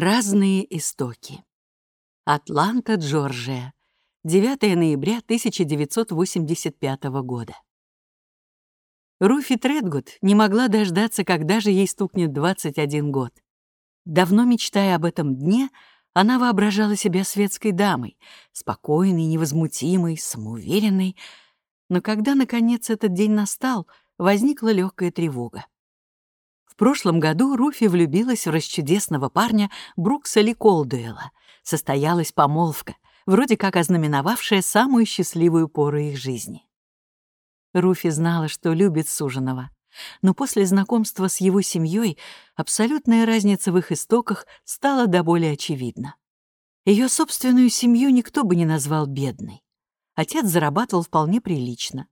Разные истоки. Атланта, Джорджия. 9 ноября 1985 года. Руфи Тредгуд не могла дождаться, когда же ей стукнет 21 год. Давно мечтая об этом дне, она воображала себя светской дамой, спокойной, невозмутимой, самоуверенной. Но когда, наконец, этот день настал, возникла легкая тревога прошлом году Руфи влюбилась в расчудесного парня Брукса Ли Колдуэлла. Состоялась помолвка, вроде как ознаменовавшая самую счастливую пору их жизни. Руфи знала, что любит суженого, но после знакомства с его семьей абсолютная разница в их истоках стала до более очевидна. Ее собственную семью никто бы не назвал бедной. Отец зарабатывал вполне прилично.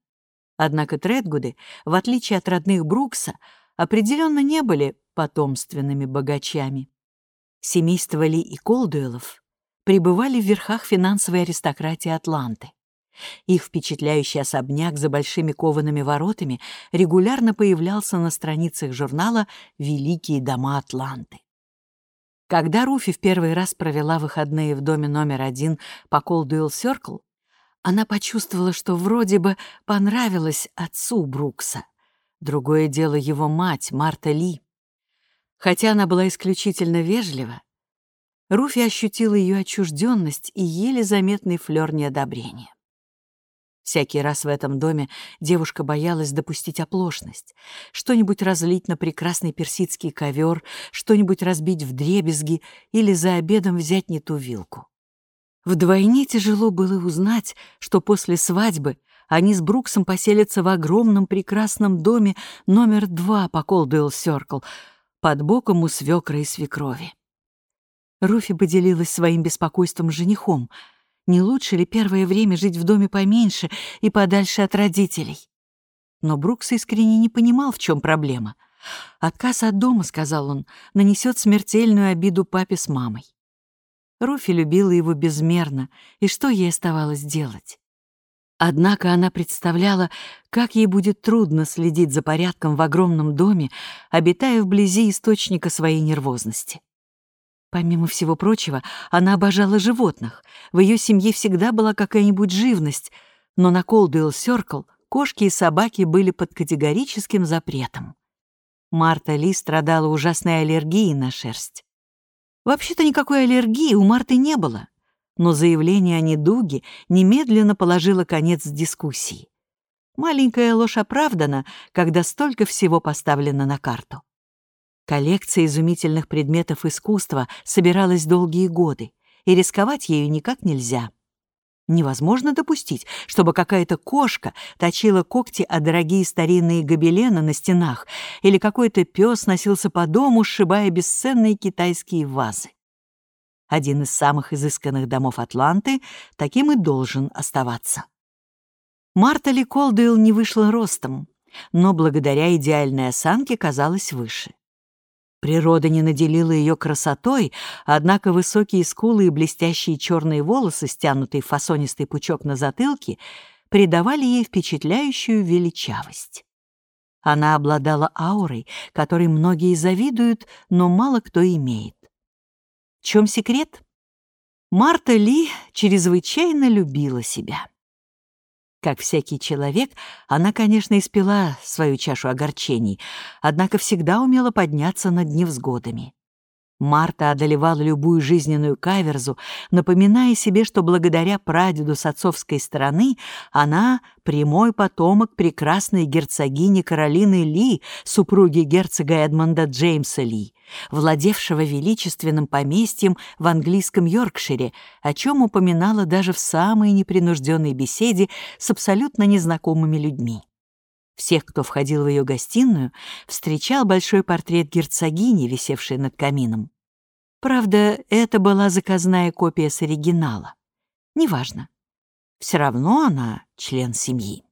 Однако Тредгуды, в отличие от родных Брукса, определенно не были потомственными богачами. Семейство Ли и Колдуэлов пребывали в верхах финансовой аристократии Атланты. Их впечатляющий особняк за большими коваными воротами регулярно появлялся на страницах журнала «Великие дома Атланты». Когда Руфи в первый раз провела выходные в доме номер один по Колдуэлл Сёркл, она почувствовала, что вроде бы понравилось отцу Брукса — Другое дело его мать, Марта Ли. Хотя она была исключительно вежлива, Руфи ощутила ее отчужденность и еле заметный флер неодобрения. Всякий раз в этом доме девушка боялась допустить оплошность, что-нибудь разлить на прекрасный персидский ковер, что-нибудь разбить в дребезги или за обедом взять не ту вилку. Вдвойне тяжело было узнать, что после свадьбы они с Бруксом поселятся в огромном прекрасном доме номер два по Колдуэлл Сёркл, под боком у свекра и свекрови. Руфи поделилась своим беспокойством с женихом. Не лучше ли первое время жить в доме поменьше и подальше от родителей? Но Брукс искренне не понимал, в чем проблема. «Отказ от дома, — сказал он, — нанесет смертельную обиду папе с мамой». Руфи любила его безмерно, и что ей оставалось делать? Однако она представляла, как ей будет трудно следить за порядком в огромном доме, обитая вблизи источника своей нервозности. Помимо всего прочего, она обожала животных. В ее семье всегда была какая-нибудь живность, но на Колдуэлл Сёркл кошки и собаки были под категорическим запретом. Марта Ли страдала ужасной аллергией на шерсть. Вообще-то никакой аллергии у Марты не было но заявление о недуге немедленно положило конец дискуссии. Маленькая ложь оправдана, когда столько всего поставлено на карту. Коллекция изумительных предметов искусства собиралась долгие годы, и рисковать ею никак нельзя. Невозможно допустить, чтобы какая-то кошка точила когти о дорогие старинные гобелены на стенах или какой-то пес носился по дому, сшибая бесценные китайские вазы. Один из самых изысканных домов Атланты таким и должен оставаться. Марта Ли Колдуэлл не вышла ростом, но благодаря идеальной осанке казалась выше. Природа не наделила ее красотой, однако высокие скулы и блестящие черные волосы, стянутые в фасонистый пучок на затылке, придавали ей впечатляющую величавость. Она обладала аурой, которой многие завидуют, но мало кто имеет чем секрет? Марта Ли чрезвычайно любила себя. Как всякий человек, она, конечно, испила свою чашу огорчений, однако всегда умела подняться над невзгодами. Марта одолевала любую жизненную каверзу, напоминая себе, что благодаря прадеду с отцовской стороны она прямой потомок прекрасной герцогини Каролины Ли, супруги герцога Эдмонда Джеймса Ли, владевшего величественным поместьем в английском Йоркшире, о чем упоминала даже в самой непринужденной беседе с абсолютно незнакомыми людьми. Всех, кто входил в ее гостиную, встречал большой портрет герцогини, висевший над камином. Правда, это была заказная копия с оригинала. Неважно. Все равно она член семьи.